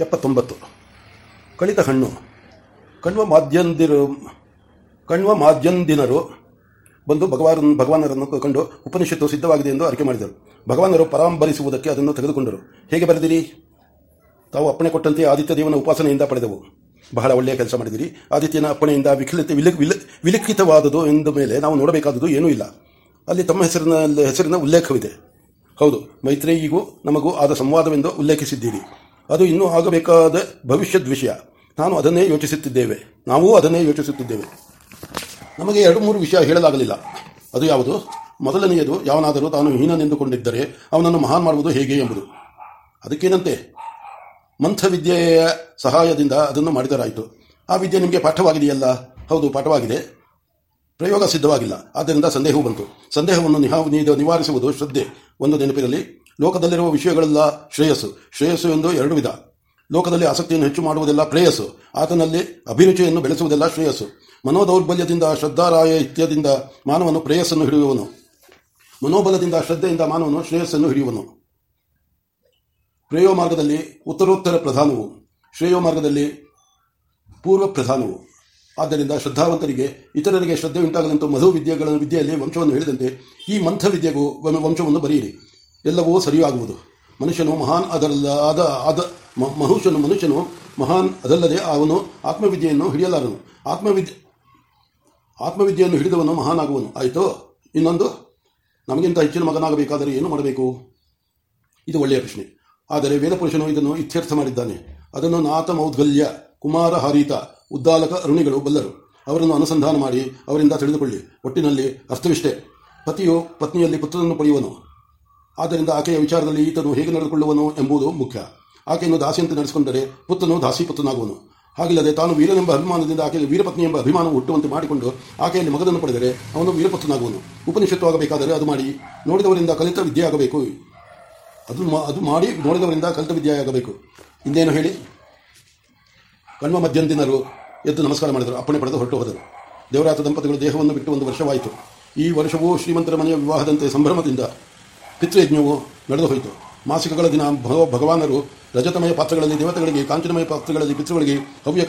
ಎಪ್ಪತ್ತೊಂಬತ್ತು. ಕಳಿತ ಹಣ್ಣು ಕಣ್ವ ಮಾಧ್ಯಂದಿರು, ಕಣ್ವ ಮಾಧ್ಯಂದಿನರು ಬಂದು ಭಗವಾನ್ ಭಗವಾನರನ್ನು ಕಂಡು ಉಪನಿಷತ್ತು ಸಿದ್ಧವಾಗಿದೆ ಎಂದು ಅರಿಕೆ ಮಾಡಿದರು. ಭಗವಾನರು ಪರಾಂಬರಿಸುವುದಕ್ಕೆ ಅದನ್ನು ತೆಗೆದುಕೊಂಡರು. ಹೇಗೆ ಬರೆದಿರಿ? ತಾವು ಅಪ್ಪಣೆ ಕೊಟ್ಟಂತೆ ಆದಿತ್ಯ ದೇವನ ಉಪಾಸನೆಯಿಂದ ಪಡೆದವು. ಬಹಳ ಒಳ್ಳೆಯ ಕೆಲಸ ಮಾಡಿದಿರಿ. ಆದಿತ್ಯನ ಅಪ್ಪಣೆಯಿಂದ ವಿಖಲಿತ ವಿಲಿ, ವಿಲ ವಿಲಿಖಿತವಾದುದು ಎಂದ ಮೇಲೆ ನಾವು ನೋಡಬೇಕಾದದ್ದು ಏನೂ ಇಲ್ಲ. ಅಲ್ಲಿ ತಮ್ಮ ಹೆಸರಿನ ಹೆಸರಿನ ಉಲ್ಲೇಖವಿದೆ. ಹೌದು ಮೈತ್ರೇಯಿಗೂ ನಮಗೂ ಆದ ಸಂವಾದವೆಂದು ಉಲ್ಲೇಖಿಸಿದ್ದೀರಿ. ಅದು ಇನ್ನೂ ಆಗಬೇಕಾದ ಭವಿಷ್ಯದ ವಿಷಯ. ನಾನು ಅದನ್ನೇ ಯೋಚಿಸುತ್ತಿದ್ದೇವೆ. ನಾವೂ ಅದನ್ನೇ ಯೋಚಿಸುತ್ತಿದ್ದೇವೆ. ನಮಗೆ ಎರಡು ಮೂರು ವಿಷಯ ಹೇಳಲಾಗಲಿಲ್ಲ. ಅದು ಯಾವುದು? ಮೊದಲನೆಯದು, ಯಾವನಾದರೂ ತಾನು ಹೀನನೆಂದುಕೊಂಡಿದ್ದರೆ ಅವನನ್ನು ಮಹಾನ್ ಮಾಡುವುದು ಹೇಗೆ ಎಂಬುದು. ಅದಕ್ಕೇನಂತೆ? ಮಂಥವಿದ್ಯೆಯ ಸಹಾಯದಿಂದ ಅದನ್ನು ಮಾಡಿದರಾಯಿತು. ಆ ವಿದ್ಯೆ ನಿಮಗೆ ಪಾಠವಾಗಿದೆಯಲ್ಲ? ಹೌದು, ಪಾಠವಾಗಿದೆ. ಪ್ರಯೋಗ ಸಿದ್ಧವಾಗಿಲ್ಲ. ಆದ್ದರಿಂದ ಸಂದೇಹವು ಬಂತು. ಸಂದೇಹವನ್ನು ನಿಹಾ ನಿವಾರಿಸುವುದು ಶ್ರದ್ಧೆ. ಒಂದು ನೆನಪಿರಲಿ. ಲೋಕದಲ್ಲಿರುವ ವಿಷಯಗಳೆಲ್ಲ ಶ್ರೇಯಸ್ಸು. ಶ್ರೇಯಸ್ಸು ಎಂದು ಎರಡು ವಿಧ. ಲೋಕದಲ್ಲಿ ಆಸಕ್ತಿಯನ್ನು ಹೆಚ್ಚು ಮಾಡುವುದೆಲ್ಲ ಪ್ರೇಯಸ್ಸು ಆತನಲ್ಲಿ ಅಭಿರುಚಿಯನ್ನು ಬೆಳೆಸುವುದೆಲ್ಲ ಶ್ರೇಯಸ್ಸು. ಮನೋದೌರ್ಬಲ್ಯದಿಂದ, ಶ್ರದ್ಧಾರಾಯ ಇತ್ಯದಿಂದ ಮಾನವನು ಪ್ರೇಯಸ್ಸನ್ನು ಹಿಡಿಯುವನು. ಮನೋಬಲದಿಂದ, ಶ್ರದ್ಧೆಯಿಂದ ಮಾನವನು ಶ್ರೇಯಸ್ಸನ್ನು ಹಿಡಿಯುವನು. ಪ್ರೇಯೋ ಮಾರ್ಗದಲ್ಲಿ ಉತ್ತರೋತ್ತರ ಪ್ರಧಾನವು. ಶ್ರೇಯೋ ಮಾರ್ಗದಲ್ಲಿ ಪೂರ್ವ ಪ್ರಧಾನವು ಆದ್ದರಿಂದ ಶ್ರದ್ಧಾವಂತರಿಗೆ, ಇತರರಿಗೆ ಶ್ರದ್ಧೆ ಉಂಟಾಗದಂತೂ ಮಧು ವಿದ್ಯೆಗಳ ವಿದ್ಯೆಯಲ್ಲಿ ವಂಶವನ್ನು ಹೇಳಿದಂತೆ ಈ ಮಂಥ ವಿದ್ಯೆಗೂ ವಂಶವನ್ನು ಬರೆಯಿರಿ. ಎಲ್ಲವೂ ಸರಿಯಾಗುವುದು. ಮನುಷ್ಯನು ಮಹಾನ್ ಅದಲ್ಲ ಆದ ಆದ ಮನುಷ್ಯನು ಮನುಷ್ಯನು ಮಹಾನ್ ಅದಲ್ಲದೆ ಅವನು ಆತ್ಮವಿದ್ಯೆಯನ್ನು ಹಿಡಿಯಲಾರನು. ಆತ್ಮವಿದ್ಯೆ, ಆತ್ಮವಿದ್ಯೆಯನ್ನು ಹಿಡಿದವನು ಮಹಾನ್ ಆಗುವನು ಆಯಿತು? ಇನ್ನೊಂದು? ನಮಗಿಂತ ಹೆಚ್ಚಿನ ಮಗನಾಗಬೇಕಾದರೆ ಏನು ಮಾಡಬೇಕು? ಇದು ಒಳ್ಳೆಯ ಪ್ರಶ್ನೆ. ಆದರೆ ವೇದಪುರುಷನು ಇದನ್ನು ಇತ್ಯರ್ಥ ಮಾಡಿದ್ದಾನೆ. ಅದನ್ನು ನಾಥ ಮೌದ್ಗಲ್ಯ ಕುಮಾರ ಹರಿತ ಉದ್ದಾಲಕ ಅರುಣಿಗಳು ಬಲ್ಲರು. ಅವರನ್ನು ಅನುಸಂಧಾನ ಮಾಡಿ ಅವರಿಂದ ತಿಳಿದುಕೊಳ್ಳಿ. ಒಟ್ಟಿನಲ್ಲಿ ಅರ್ಥವಿಷ್ಟೇ. ಪತಿಯು ಪತ್ನಿಯಲ್ಲಿ ಪುತ್ರನನ್ನು ಪಡೆಯುವನು. ಆದ್ದರಿಂದ ಆಕೆಯ ವಿಚಾರದಲ್ಲಿ ಈತನು ಹೇಗೆ ನಡೆದುಕೊಳ್ಳುವನು ಎಂಬುದು ಮುಖ್ಯ. ಆಕೆಯನ್ನು ದಾಸಿಯಂತೆ ನಡೆಸಿಕೊಂಡರೆ ಪುತ್ರನು ದಾಸಿ ಪುತ್ರನಾಗುವನು ಹಾಗಿಲ್ಲದೆ ತಾನು ವೀರನೆಂಬ ಅಭಿಮಾನದಿಂದ ಆಕೆಗೆ ವೀರಪತ್ನಿ ಎಂಬ ಅಭಿಮಾನ ಹುಟ್ಟುವಂತೆ ಮಾಡಿಕೊಂಡು ಆಕೆಯಲ್ಲಿ ಮಗನನ್ನು ಪಡೆದರೆ ಅವನು ವೀರಪುತ್ರನಾಗುವನು. ಉಪನಿಷತ್ತು ಆಗಬೇಕಾದರೆ ಅದು ಮಾಡಿ, ನೋಡಿದವರಿಂದ ಕಲಿತ ವಿದ್ಯೆ ಆಗಬೇಕು. ಅದು ಅದು ಮಾಡಿ, ನೋಡಿದವರಿಂದ ಕಲಿತ ವಿದ್ಯೆ ಆಗಬೇಕು. ಇನ್ನೇನು ಹೇಳಿ? ಕಣ್ವ ಮಧ್ಯಂದಿನರು ಎದ್ದು ನಮಸ್ಕಾರ ಮಾಡಿದರು. ಅಪ್ಪಣೆ ಪಡೆದು ಹೊರಟು ಹೋದರು. ದೇವರಾತ ದಂಪತಿಗಳು ದೇಹವನ್ನು ಬಿಟ್ಟು ಒಂದು ವರ್ಷವಾಯಿತು. ಈ ವರ್ಷವೂ ಶ್ರೀಮಂತರ ಮನೆಯ ವಿವಾಹದಂತೆ ಸಂಭ್ರಮದಿಂದ ಪಿತೃಯಜ್ಞವು ನಡೆದು ಹೋಯಿತು. ಮಾಸಿಕಗಳ ದಿನ ಭಗವ- ಭಗವಾನರು ರಜತಮಯ ಪಾತ್ರಗಳಲ್ಲಿ, ದೇವತೆಗಳಿಗೆ, ಕಾಂಚನಮಯ ಪಾತ್ರಗಳಲ್ಲಿ, ಪಿತೃಗಳಿಗೆ ಹವ್ಯ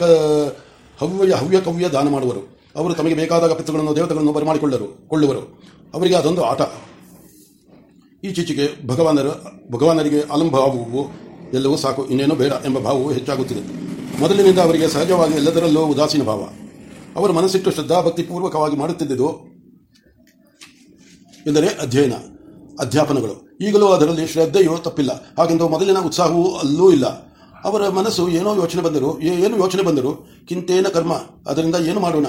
ಹವ್ಯ ಹವ್ಯ ಕವ್ಯ ದಾನ ಮಾಡುವರು. ಅವರು ತಮಗೆ ಬೇಕಾದಾಗ ಪಿತೃಗಳನ್ನು, ದೇವತೆಗಳನ್ನು ಬರಮಾಡಿಕೊಳ್ಳರು, ಕೊಳ್ಳುವರು. ಅವರಿಗೆ ಅದೊಂದು ಆಟ. ಈಚೀಚೆಗೆ ಭಗವಾನರು, ಭಗವಾನರಿಗೆ ಅಲಂಭಾವವು ಎಲ್ಲವೂ ಸಾಕು. ಇನ್ನೇನೋ ಬೇಡ ಎಂಬ ಭಾವವು ಹೆಚ್ಚಾಗುತ್ತಿದೆ. ಮೊದಲಿನಿಂದ ಅವರಿಗೆ ಸಹಜವಾಗಿ ಎಲ್ಲದರಲ್ಲೂ ಉದಾಸೀನ ಭಾವ. ಅವರ ಮನಸ್ಸಿಟ್ಟು ಶ್ರದ್ಧಾಭಕ್ತಿಪೂರ್ವಕವಾಗಿ ಮಾಡುತ್ತಿದ್ದುದು ಎಂದರೆ ಅಧ್ಯಯನ. ಅಧ್ಯಾಪನಗಳು. ಈಗಲೂ ಅದರಲ್ಲಿ ಶ್ರದ್ಧೆಯೂ ತಪ್ಪಿಲ್ಲ. ಹಾಗೆಂದು ಮೊದಲಿನ ಉತ್ಸಾಹವೂ ಅಲ್ಲೂ ಇಲ್ಲ. ಅವರ ಮನಸ್ಸು ಏನೋ ಯೋಚನೆ ಬಂದರು ಏನು ಯೋಚನೆ ಬಂದರು, ಕಿಂತೇನ ಕರ್ಮ, ಅದರಿಂದ ಏನು ಮಾಡೋಣ?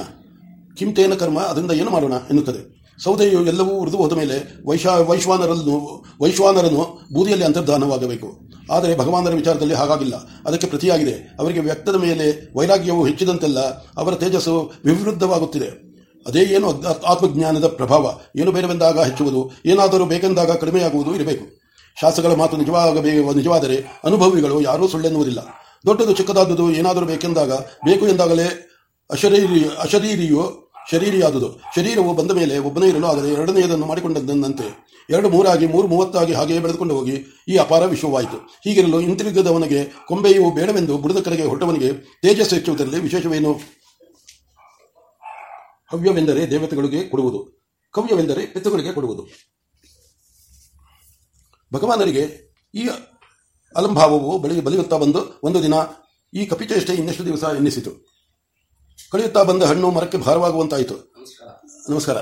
ಕಿಂತೇನ ಕರ್ಮ, ಅದರಿಂದ ಏನು ಮಾಡೋಣ ಎನ್ನುತ್ತದೆ. ಸೌದೆಯು ಎಲ್ಲವೂ ಉರಿದು ಹೋದ ಮೇಲೆ ವೈಶಾ, ವೈಶ್ವಾನರನ್ನು ವೈಶ್ವಾನರನ್ನು ಬೂದಿಯಲ್ಲಿ ಅಂತರ್ಧಾನವಾಗಬೇಕು. ಆದರೆ ಭಗವಾನರ ವಿಚಾರದಲ್ಲಿ ಹಾಗಾಗಿಲ್ಲ. ಅದಕ್ಕೆ ಪ್ರತಿಯಾಗಿದೆ. ಅವರಿಗೆ ವ್ಯಕ್ತದ ಮೇಲೆ ವೈರಾಗ್ಯವು ಹೆಚ್ಚಿದಂತೆಲ್ಲ ಅವರ ತೇಜಸ್ಸು ವಿವೃದ್ಧವಾಗುತ್ತಿದೆ ಅದೇ ಏನು ಆತ್ಮಜ್ಞಾನದ ಪ್ರಭಾವ, ಏನು ಬೇಡವೆಂದಾಗ ಹೆಚ್ಚುವುದು, ಏನಾದರೂ ಬೇಕೆಂದಾಗ ಕಡಿಮೆಯಾಗುವುದು ಇರಬೇಕು. ಶಾಸ್ತ್ರಗಳ ಮಾತು ನಿಜವಾಗಬೇ ನಿಜವಾದರೆ ಅನುಭವಿಗಳು ಯಾರೂ ಸುಳ್ಳೆನ್ನುವುದಿಲ್ಲ. ದೊಡ್ಡದು ಚಿಕ್ಕದಾದುದು ಏನಾದರೂ ಬೇಕೆಂದಾಗ, ಬೇಕು ಎಂದಾಗಲೇ ಅಶರೀರಿ ಅಶರೀರಿಯು ಶರೀರಿಯಾದುದು. ಶರೀರವು ಬಂದ ಮೇಲೆ ಒಬ್ಬನೇ ಇರಲು ಆದರೆ ಎರಡನೆಯದನ್ನು ಮಾಡಿಕೊಂಡಂತೆ ಎರಡು ಮೂರಾಗಿ, ಮೂರು ಮೂವತ್ತಾಗಿ ಹಾಗೆಯೇ ಬೆಳೆದುಕೊಂಡು ಹೋಗಿ ಈ ಅಪಾರ ವಿಶ್ವವಾಯಿತು. ಹೀಗಿರಲು ಹಿಂತಿರುಗದವನಿಗೆ ಕೊಂಬೆಯು ಬೇಡವೆಂದು ಬುಡದ ಕಡೆಗೆ ಹೊರಟವನಿಗೆ ತೇಜಸ್ಸು ಹೆಚ್ಚುವುದರಲ್ಲಿ ವಿಶೇಷವೇನು? ಹವ್ಯವೆಂದರೆ ದೇವತೆಗಳಿಗೆ ಕೊಡುವುದು, ಕವ್ಯವೆಂದರೆ ಪಿತೃಗಳಿಗೆ ಕೊಡುವುದು. ಭಗವಾನರಿಗೆ ಈ ಅಲಂಭಾವವು ಬಳಿ ಬಲಿಯುತ್ತಾ ಬಂದು ಒಂದು ದಿನ ಈ ಕಪಿಚೇಷ್ಟೆ ಇನ್ನೆಷ್ಟು ದಿವಸ ಎನ್ನಿಸಿತು. ಕಳೆಯುತ್ತಾ ಬಂದ ಹಣ್ಣು ಮರಕ್ಕೆ ಭಾರವಾಗುವಂತಾಯಿತು. ನಮಸ್ಕಾರ.